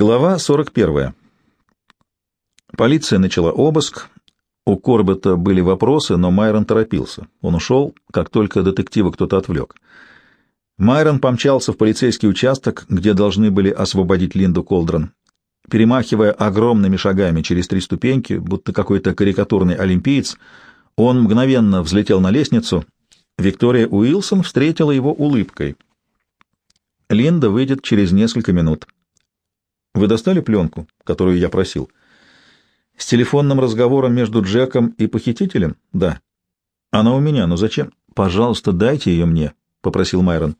Глава 41. Полиция начала обыск. У Корбета были вопросы, но Майрон торопился. Он ушел, как только детектива кто-то отвлек. Майрон помчался в полицейский участок, где должны были освободить Линду Колдрон. Перемахивая огромными шагами через три ступеньки, будто какой-то карикатурный олимпиец, он мгновенно взлетел на лестницу. Виктория Уилсон встретила его улыбкой. Линда выйдет через несколько минут. Вы достали пленку, которую я просил? С телефонным разговором между Джеком и похитителем? Да. Она у меня, но зачем? Пожалуйста, дайте ее мне, попросил Майрон.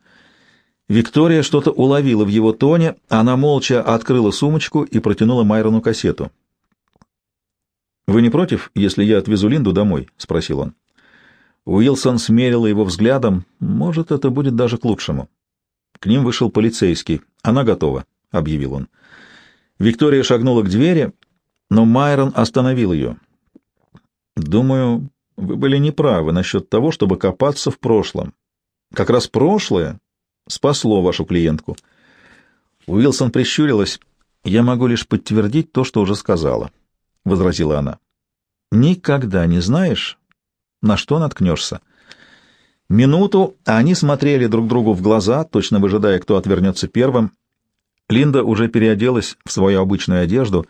Виктория что-то уловила в его тоне, она молча открыла сумочку и протянула Майрону кассету. «Вы не против, если я отвезу Линду домой?» — спросил он. Уилсон смерила его взглядом. «Может, это будет даже к лучшему». К ним вышел полицейский. «Она готова», — объявил он. Виктория шагнула к двери, но Майрон остановил ее. «Думаю, вы были неправы насчет того, чтобы копаться в прошлом. Как раз прошлое спасло вашу клиентку». Уилсон прищурилась. «Я могу лишь подтвердить то, что уже сказала», — возразила она. «Никогда не знаешь, на что наткнешься». Минуту они смотрели друг другу в глаза, точно выжидая, кто отвернется первым. Линда уже переоделась в свою обычную одежду.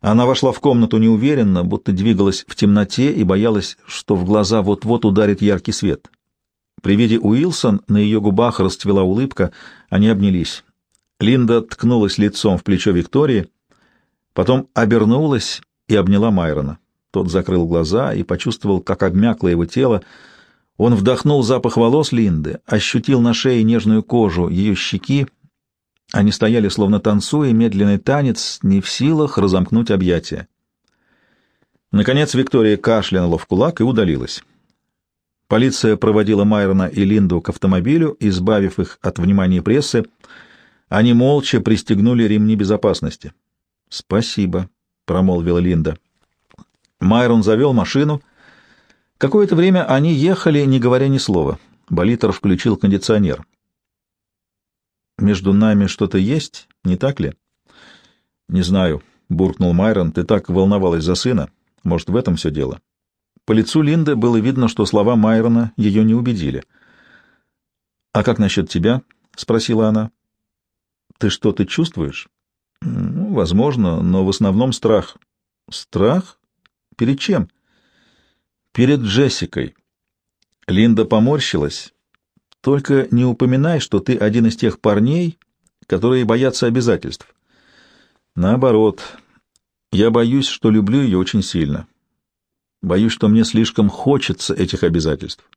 Она вошла в комнату неуверенно, будто двигалась в темноте и боялась, что в глаза вот-вот ударит яркий свет. При виде Уилсон на ее губах расцвела улыбка, они обнялись. Линда ткнулась лицом в плечо Виктории, потом обернулась и обняла Майрона. Тот закрыл глаза и почувствовал, как обмякло его тело. Он вдохнул запах волос Линды, ощутил на шее нежную кожу ее щеки они стояли, словно танцуя, медленный танец, не в силах разомкнуть объятия. Наконец Виктория кашлянула в кулак и удалилась. Полиция проводила Майрона и Линду к автомобилю, избавив их от внимания прессы. Они молча пристегнули ремни безопасности. «Спасибо», — промолвила Линда. Майрон завел машину. Какое-то время они ехали, не говоря ни слова. Болитер включил кондиционер между нами что-то есть, не так ли? — Не знаю, — буркнул Майрон, — ты так волновалась за сына. Может, в этом все дело? По лицу Линды было видно, что слова Майрона ее не убедили. — А как насчет тебя? — спросила она. — Ты что-то чувствуешь? — Ну, возможно, но в основном страх. — Страх? Перед чем? — Перед Джессикой. Линда поморщилась только не упоминай, что ты один из тех парней, которые боятся обязательств. Наоборот, я боюсь, что люблю ее очень сильно. Боюсь, что мне слишком хочется этих обязательств.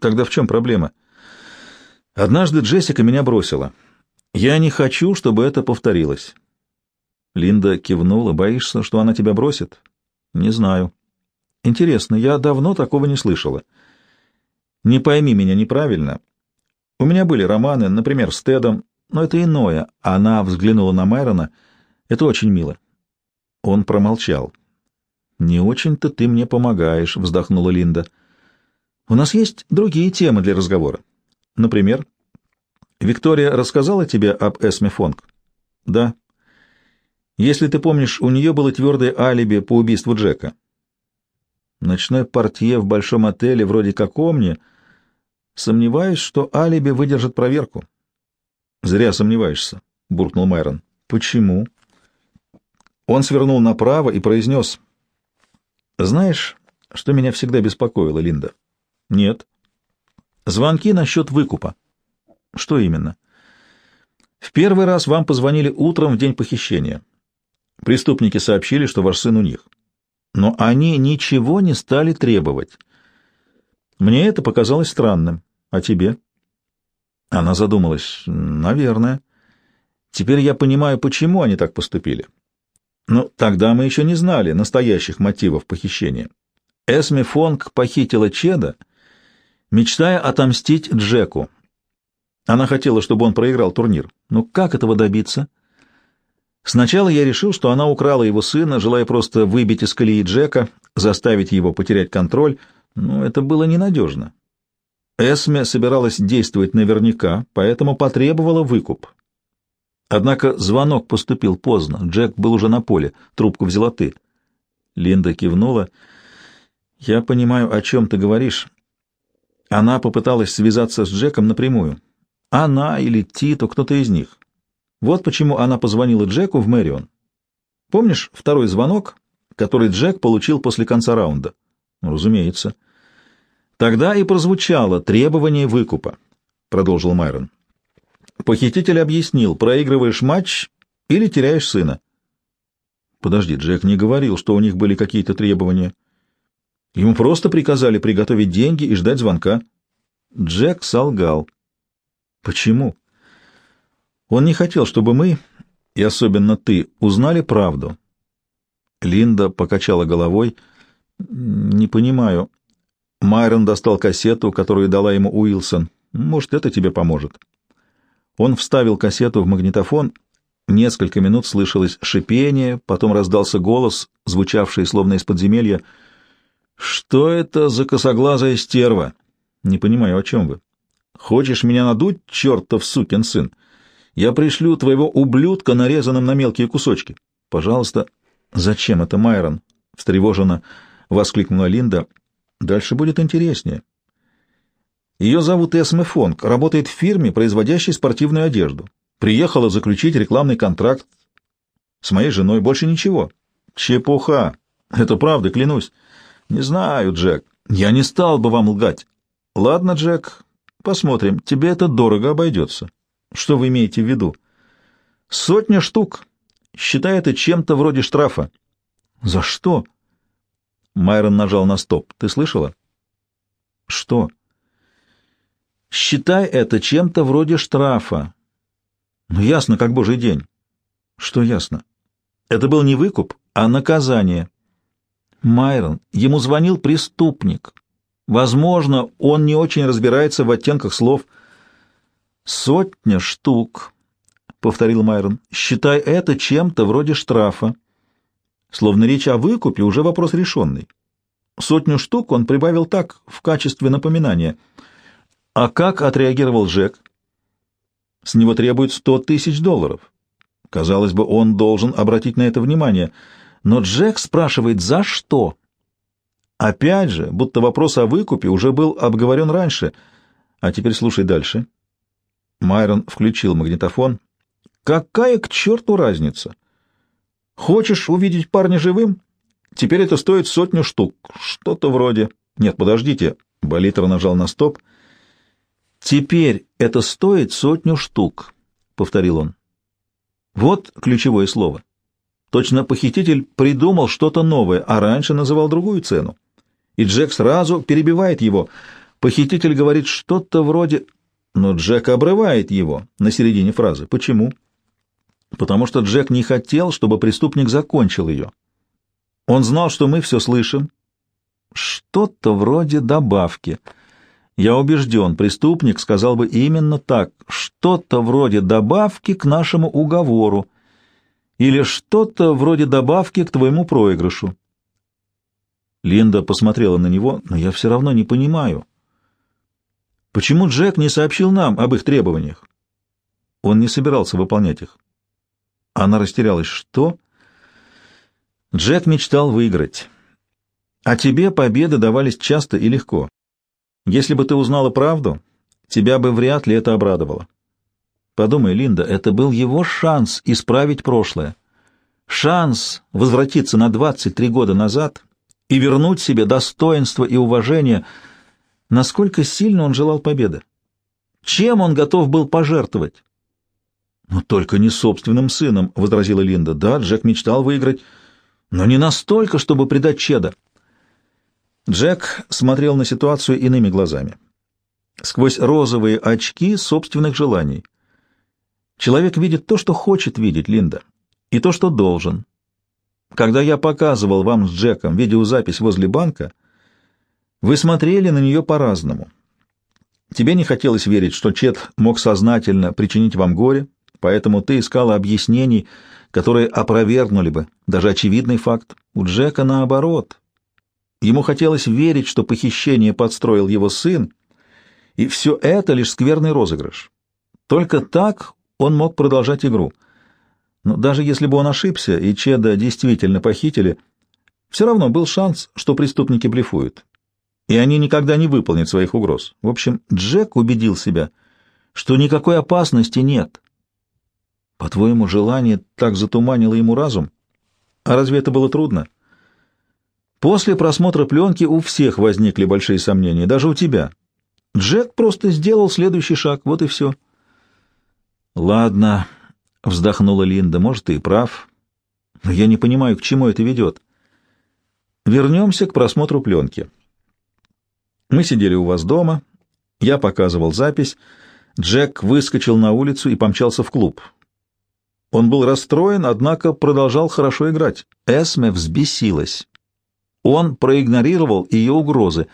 Тогда в чем проблема? Однажды Джессика меня бросила. Я не хочу, чтобы это повторилось. Линда кивнула. Боишься, что она тебя бросит? Не знаю. Интересно, я давно такого не слышала. Не пойми меня неправильно. У меня были романы, например, с Тедом, но это иное. Она взглянула на Майрона. Это очень мило. Он промолчал. «Не очень-то ты мне помогаешь», — вздохнула Линда. «У нас есть другие темы для разговора. Например, Виктория рассказала тебе об Эсме Фонг?» «Да». «Если ты помнишь, у нее было твердое алиби по убийству Джека». «Ночной портье в большом отеле вроде как Омни», Сомневаюсь, что алиби выдержит проверку. Зря сомневаешься, буркнул Майрон. Почему? Он свернул направо и произнес. Знаешь, что меня всегда беспокоило, Линда? Нет. Звонки насчет выкупа. Что именно? В первый раз вам позвонили утром в день похищения. Преступники сообщили, что ваш сын у них. Но они ничего не стали требовать. Мне это показалось странным. А тебе? Она задумалась. Наверное. Теперь я понимаю, почему они так поступили. Но тогда мы еще не знали настоящих мотивов похищения. Эсми Фонг похитила Чеда, мечтая отомстить Джеку. Она хотела, чтобы он проиграл турнир. Но как этого добиться? Сначала я решил, что она украла его сына, желая просто выбить из колеи Джека, заставить его потерять контроль, но это было ненадежно. Эсме собиралась действовать наверняка, поэтому потребовала выкуп. Однако звонок поступил поздно. Джек был уже на поле. Трубку взяла ты. Линда кивнула. «Я понимаю, о чем ты говоришь. Она попыталась связаться с Джеком напрямую. Она или Тито, кто-то из них. Вот почему она позвонила Джеку в Мэрион. Помнишь второй звонок, который Джек получил после конца раунда? Ну, разумеется. Тогда и прозвучало требование выкупа, продолжил Майрон. Похититель объяснил, проигрываешь матч или теряешь сына. Подожди, Джек не говорил, что у них были какие-то требования. Ему просто приказали приготовить деньги и ждать звонка. Джек солгал. Почему? Он не хотел, чтобы мы, и особенно ты, узнали правду. Линда покачала головой. Не понимаю. Майрон достал кассету, которую дала ему Уилсон. Может, это тебе поможет. Он вставил кассету в магнитофон. Несколько минут слышалось шипение, потом раздался голос, звучавший словно из подземелья. «Что это за косоглазая стерва?» «Не понимаю, о чем вы?» Хочешь меня надуть, чертов сукин сын? Я пришлю твоего ублюдка, нарезанным на мелкие кусочки. Пожалуйста. Зачем это, Майрон? Встревоженно воскликнула Линда. Дальше будет интереснее. Ее зовут Эсме Фонг, работает в фирме, производящей спортивную одежду. Приехала заключить рекламный контракт с моей женой, больше ничего. Чепуха. Это правда, клянусь. Не знаю, Джек. Я не стал бы вам лгать. Ладно, Джек, Посмотрим, тебе это дорого обойдется. Что вы имеете в виду? Сотня штук. Считай это чем-то вроде штрафа. За что? Майрон нажал на стоп. Ты слышала? Что? Считай это чем-то вроде штрафа. Ну, ясно, как божий день. Что ясно? Это был не выкуп, а наказание. Майрон, ему звонил преступник. Возможно, он не очень разбирается в оттенках слов. «Сотня штук», — повторил Майрон. «Считай это чем-то вроде штрафа». Словно речь о выкупе уже вопрос решенный. Сотню штук он прибавил так, в качестве напоминания. А как отреагировал Джек? С него требуют сто тысяч долларов. Казалось бы, он должен обратить на это внимание. Но Джек спрашивает, за что? Опять же, будто вопрос о выкупе уже был обговорен раньше. А теперь слушай дальше. Майрон включил магнитофон. Какая к черту разница? Хочешь увидеть парня живым? Теперь это стоит сотню штук. Что-то вроде... Нет, подождите. Болитер нажал на стоп. Теперь это стоит сотню штук, повторил он. Вот ключевое слово. Точно похититель придумал что-то новое, а раньше называл другую цену и Джек сразу перебивает его. Похититель говорит что-то вроде... Но Джек обрывает его на середине фразы. Почему? Потому что Джек не хотел, чтобы преступник закончил ее. Он знал, что мы все слышим. Что-то вроде добавки. Я убежден, преступник сказал бы именно так. Что-то вроде добавки к нашему уговору. Или что-то вроде добавки к твоему проигрышу. Линда посмотрела на него, но я все равно не понимаю. Почему Джек не сообщил нам об их требованиях? Он не собирался выполнять их. Она растерялась. Что? Джек мечтал выиграть. А тебе победы давались часто и легко. Если бы ты узнала правду, тебя бы вряд ли это обрадовало. Подумай, Линда, это был его шанс исправить прошлое. Шанс возвратиться на 23 года назад и вернуть себе достоинство и уважение. Насколько сильно он желал победы? Чем он готов был пожертвовать? «Но только не собственным сыном», — возразила Линда. «Да, Джек мечтал выиграть, но не настолько, чтобы предать Чеда». Джек смотрел на ситуацию иными глазами, сквозь розовые очки собственных желаний. Человек видит то, что хочет видеть, Линда, и то, что должен. Когда я показывал вам с Джеком видеозапись возле банка, вы смотрели на нее по-разному. Тебе не хотелось верить, что Чет мог сознательно причинить вам горе, поэтому ты искала объяснений, которые опровергнули бы даже очевидный факт. У Джека наоборот. Ему хотелось верить, что похищение подстроил его сын, и все это лишь скверный розыгрыш. Только так он мог продолжать игру. Но даже если бы он ошибся, и Чеда действительно похитили, все равно был шанс, что преступники блефуют. И они никогда не выполнят своих угроз. В общем, Джек убедил себя, что никакой опасности нет. По-твоему, желание так затуманило ему разум? А разве это было трудно? После просмотра пленки у всех возникли большие сомнения, даже у тебя. Джек просто сделал следующий шаг, вот и все. Ладно, вздохнула Линда, может, ты и прав. Но я не понимаю, к чему это ведет. Вернемся к просмотру пленки. Мы сидели у вас дома, я показывал запись, Джек выскочил на улицу и помчался в клуб. Он был расстроен, однако продолжал хорошо играть. Эсме взбесилась. Он проигнорировал ее угрозы,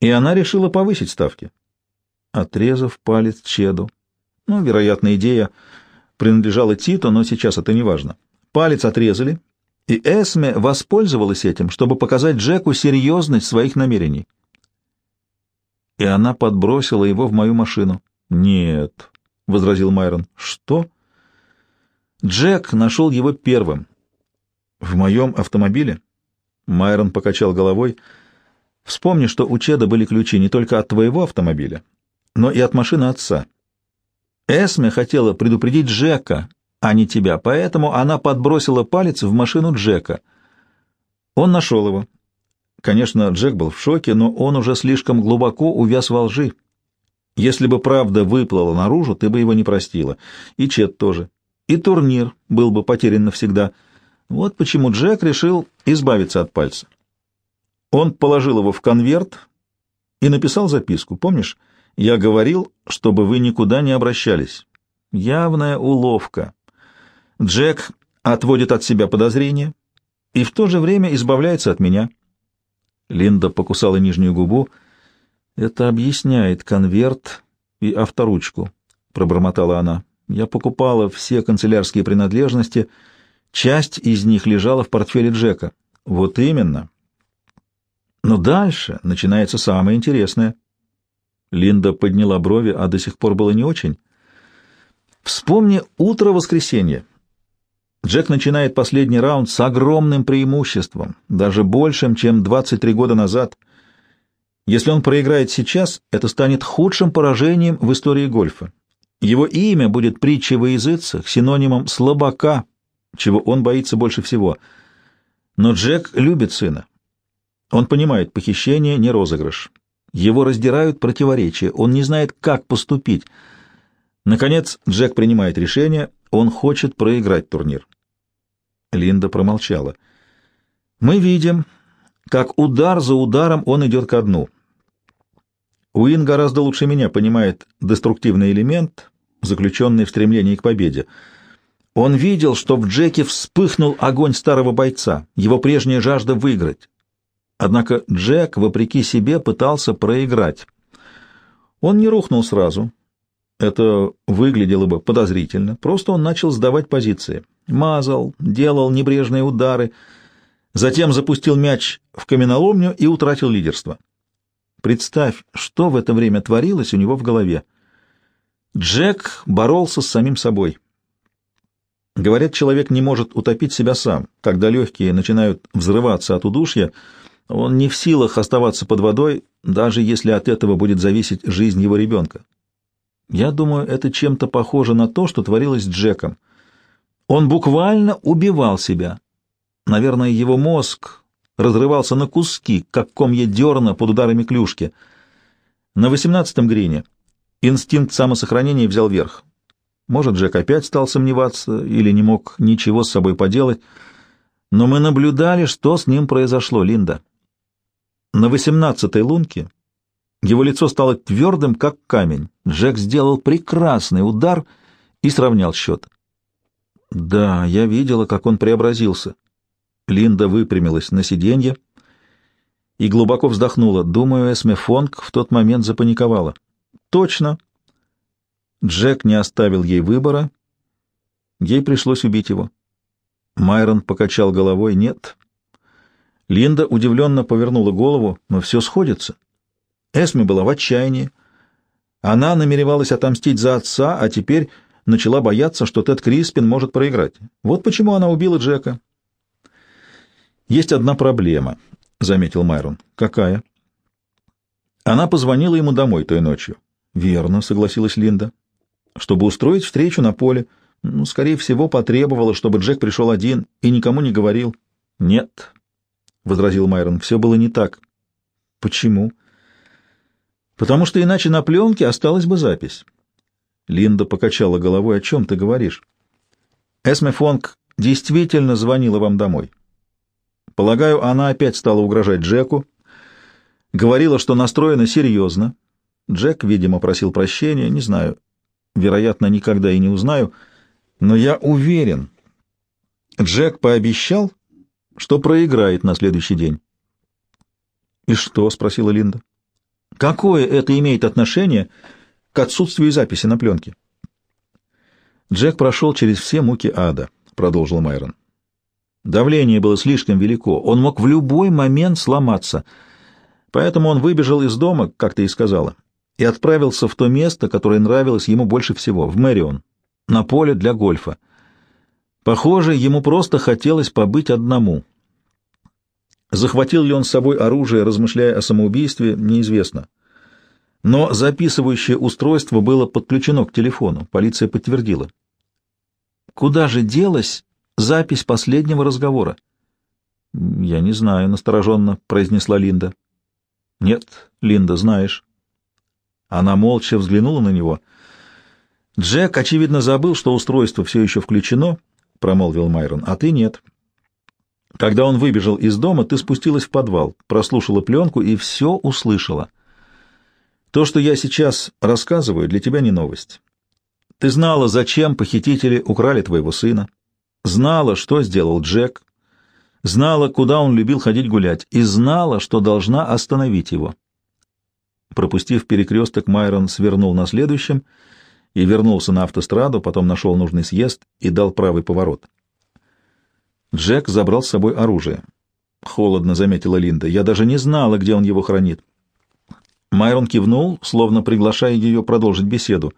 и она решила повысить ставки. Отрезав палец Чеду. Ну, вероятно, идея принадлежала Титу, но сейчас это не важно. Палец отрезали, и Эсме воспользовалась этим, чтобы показать Джеку серьезность своих намерений. И она подбросила его в мою машину. «Нет», — возразил Майрон. «Что?» Джек нашел его первым. «В моем автомобиле?» Майрон покачал головой. Вспомни, что у Чеда были ключи не только от твоего автомобиля, но и от машины отца. Эсме хотела предупредить Джека, а не тебя, поэтому она подбросила палец в машину Джека. Он нашел его. Конечно, Джек был в шоке, но он уже слишком глубоко увяз во лжи. Если бы правда выплыла наружу, ты бы его не простила. И Чед тоже. И турнир был бы потерян навсегда — вот почему Джек решил избавиться от пальца. Он положил его в конверт и написал записку. Помнишь, я говорил, чтобы вы никуда не обращались. Явная уловка. Джек отводит от себя подозрения и в то же время избавляется от меня. Линда покусала нижнюю губу. Это объясняет конверт и авторучку, пробормотала она. Я покупала все канцелярские принадлежности — Часть из них лежала в портфеле Джека. Вот именно. Но дальше начинается самое интересное. Линда подняла брови, а до сих пор было не очень. Вспомни утро воскресенья. Джек начинает последний раунд с огромным преимуществом, даже большим, чем 23 года назад. Если он проиграет сейчас, это станет худшим поражением в истории гольфа. Его имя будет притчей во языцах, синонимом слабака, чего он боится больше всего. Но Джек любит сына. Он понимает, похищение не розыгрыш. Его раздирают противоречия, он не знает, как поступить. Наконец, Джек принимает решение, он хочет проиграть турнир. Линда промолчала. Мы видим, как удар за ударом он идет ко дну. Уин гораздо лучше меня понимает деструктивный элемент, заключенный в стремлении к победе — он видел, что в Джеке вспыхнул огонь старого бойца, его прежняя жажда выиграть. Однако Джек, вопреки себе, пытался проиграть. Он не рухнул сразу. Это выглядело бы подозрительно. Просто он начал сдавать позиции. Мазал, делал небрежные удары, затем запустил мяч в каменоломню и утратил лидерство. Представь, что в это время творилось у него в голове. Джек боролся с самим собой. Говорят, человек не может утопить себя сам. Когда легкие начинают взрываться от удушья, он не в силах оставаться под водой, даже если от этого будет зависеть жизнь его ребенка. Я думаю, это чем-то похоже на то, что творилось с Джеком. Он буквально убивал себя. Наверное, его мозг разрывался на куски, как комья дерна под ударами клюшки. На восемнадцатом грине инстинкт самосохранения взял верх. Может, Джек опять стал сомневаться или не мог ничего с собой поделать, но мы наблюдали, что с ним произошло, Линда. На восемнадцатой лунке его лицо стало твердым, как камень. Джек сделал прекрасный удар и сравнял счет. Да, я видела, как он преобразился. Линда выпрямилась на сиденье и глубоко вздохнула. Думаю, Эсме Фонг в тот момент запаниковала. Точно, Джек не оставил ей выбора. Ей пришлось убить его. Майрон покачал головой. Нет. Линда удивленно повернула голову, но все сходится. Эсми была в отчаянии. Она намеревалась отомстить за отца, а теперь начала бояться, что Тед Криспин может проиграть. Вот почему она убила Джека. «Есть одна проблема», — заметил Майрон. «Какая?» Она позвонила ему домой той ночью. «Верно», — согласилась Линда. «Чтобы устроить встречу на поле. Ну, скорее всего, потребовала, чтобы Джек пришел один и никому не говорил». «Нет», — возразил Майрон, — «все было не так». «Почему?» «Потому что иначе на пленке осталась бы запись». Линда покачала головой. «О чем ты говоришь?» «Эсме Фонг действительно звонила вам домой. Полагаю, она опять стала угрожать Джеку. Говорила, что настроена серьезно. Джек, видимо, просил прощения, не знаю. Вероятно, никогда и не узнаю. Но я уверен, Джек пообещал, что проиграет на следующий день. «И что?» — спросила Линда. «Какое это имеет отношение к отсутствию записи на пленке?» Джек прошел через все муки ада, — продолжил Майрон. Давление было слишком велико, он мог в любой момент сломаться. Поэтому он выбежал из дома, как ты и сказала, и отправился в то место, которое нравилось ему больше всего, в Мэрион, на поле для гольфа. Похоже, ему просто хотелось побыть одному. Захватил ли он с собой оружие, размышляя о самоубийстве, неизвестно. Но записывающее устройство было подключено к телефону, полиция подтвердила. Куда же делась запись последнего разговора. «Я не знаю», — настороженно произнесла Линда. «Нет, Линда, знаешь». Она молча взглянула на него. «Джек, очевидно, забыл, что устройство все еще включено», — промолвил Майрон, — «а ты нет». Когда он выбежал из дома, ты спустилась в подвал, прослушала пленку и все услышала. То, что я сейчас рассказываю, для тебя не новость. Ты знала, зачем похитители украли твоего сына, знала, что сделал Джек, знала, куда он любил ходить гулять, и знала, что должна остановить его. Пропустив перекресток, Майрон свернул на следующем и вернулся на автостраду, потом нашел нужный съезд и дал правый поворот. Джек забрал с собой оружие. Холодно заметила Линда. Я даже не знала, где он его хранит. Майрон кивнул, словно приглашая ее продолжить беседу.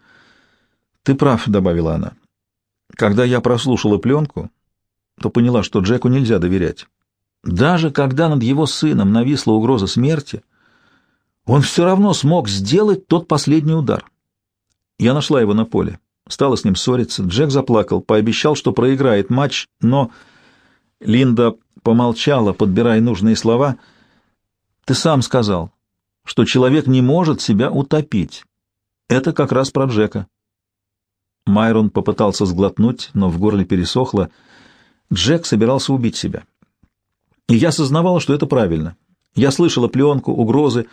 «Ты прав», — добавила она. Когда я прослушала пленку, то поняла, что Джеку нельзя доверять. Даже когда над его сыном нависла угроза смерти, он все равно смог сделать тот последний удар. Я нашла его на поле, стала с ним ссориться. Джек заплакал, пообещал, что проиграет матч, но... Линда помолчала, подбирая нужные слова. «Ты сам сказал, что человек не может себя утопить. Это как раз про Джека». Майрон попытался сглотнуть, но в горле пересохло. Джек собирался убить себя. И я сознавала, что это правильно. Я слышала пленку, угрозы.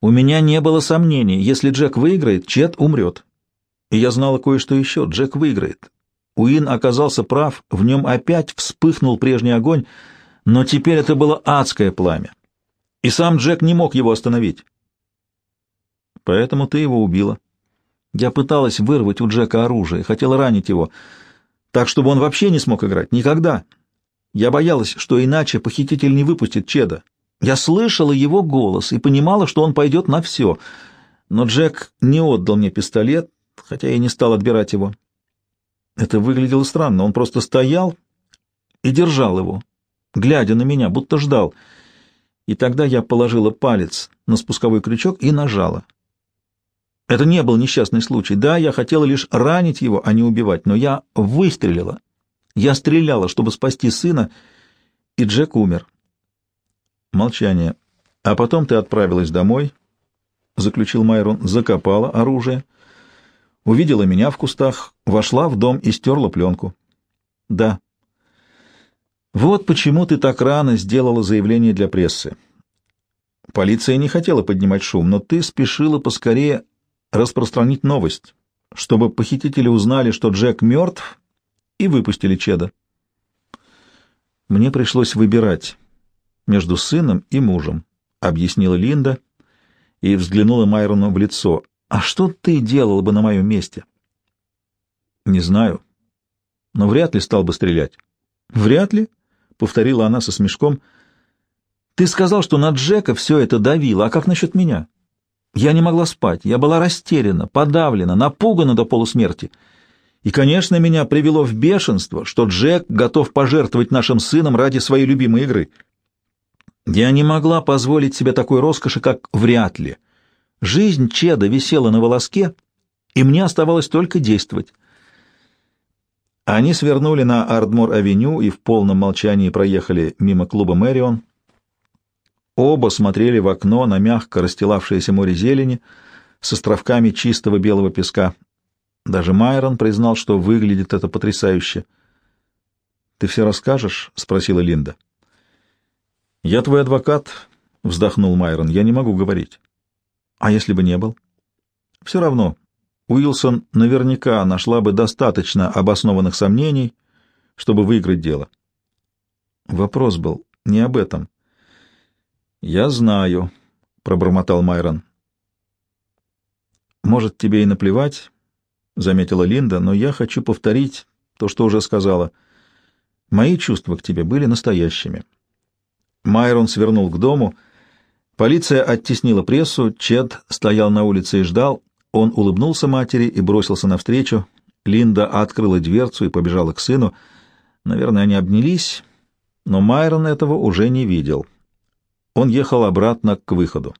У меня не было сомнений, если Джек выиграет, Чет умрет. И я знала кое-что еще. Джек выиграет. Уин оказался прав, в нем опять вспыхнул прежний огонь, но теперь это было адское пламя. И сам Джек не мог его остановить. Поэтому ты его убила. Я пыталась вырвать у Джека оружие, хотела ранить его, так, чтобы он вообще не смог играть. Никогда. Я боялась, что иначе похититель не выпустит Чеда. Я слышала его голос и понимала, что он пойдет на все. Но Джек не отдал мне пистолет, хотя я не стал отбирать его. Это выглядело странно. Он просто стоял и держал его, глядя на меня, будто ждал. И тогда я положила палец на спусковой крючок и нажала. Это не был несчастный случай. Да, я хотела лишь ранить его, а не убивать, но я выстрелила. Я стреляла, чтобы спасти сына, и Джек умер. Молчание. А потом ты отправилась домой, — заключил Майрон, — закопала оружие, увидела меня в кустах, вошла в дом и стерла пленку. Да. Вот почему ты так рано сделала заявление для прессы. Полиция не хотела поднимать шум, но ты спешила поскорее распространить новость, чтобы похитители узнали, что Джек мертв, и выпустили Чеда. Мне пришлось выбирать между сыном и мужем, объяснила Линда и взглянула Майрону в лицо. А что ты делал бы на моем месте? Не знаю, но вряд ли стал бы стрелять. Вряд ли, повторила она со смешком. Ты сказал, что на Джека все это давило, а как насчет меня? Я не могла спать, я была растеряна, подавлена, напугана до полусмерти. И, конечно, меня привело в бешенство, что Джек готов пожертвовать нашим сыном ради своей любимой игры. Я не могла позволить себе такой роскоши, как вряд ли. Жизнь Чеда висела на волоске, и мне оставалось только действовать. Они свернули на Ардмор-авеню и в полном молчании проехали мимо клуба «Мэрион». Оба смотрели в окно на мягко расстилавшееся море зелени с островками чистого белого песка. Даже Майрон признал, что выглядит это потрясающе. «Ты все расскажешь?» — спросила Линда. «Я твой адвокат», — вздохнул Майрон. «Я не могу говорить». «А если бы не был?» «Все равно. Уилсон наверняка нашла бы достаточно обоснованных сомнений, чтобы выиграть дело». Вопрос был не об этом. «Я знаю», — пробормотал Майрон. «Может, тебе и наплевать, — заметила Линда, — но я хочу повторить то, что уже сказала. Мои чувства к тебе были настоящими. Майрон свернул к дому. Полиция оттеснила прессу, Чед стоял на улице и ждал. Он улыбнулся матери и бросился навстречу. Линда открыла дверцу и побежала к сыну. Наверное, они обнялись, но Майрон этого уже не видел. Он ехал обратно к выходу.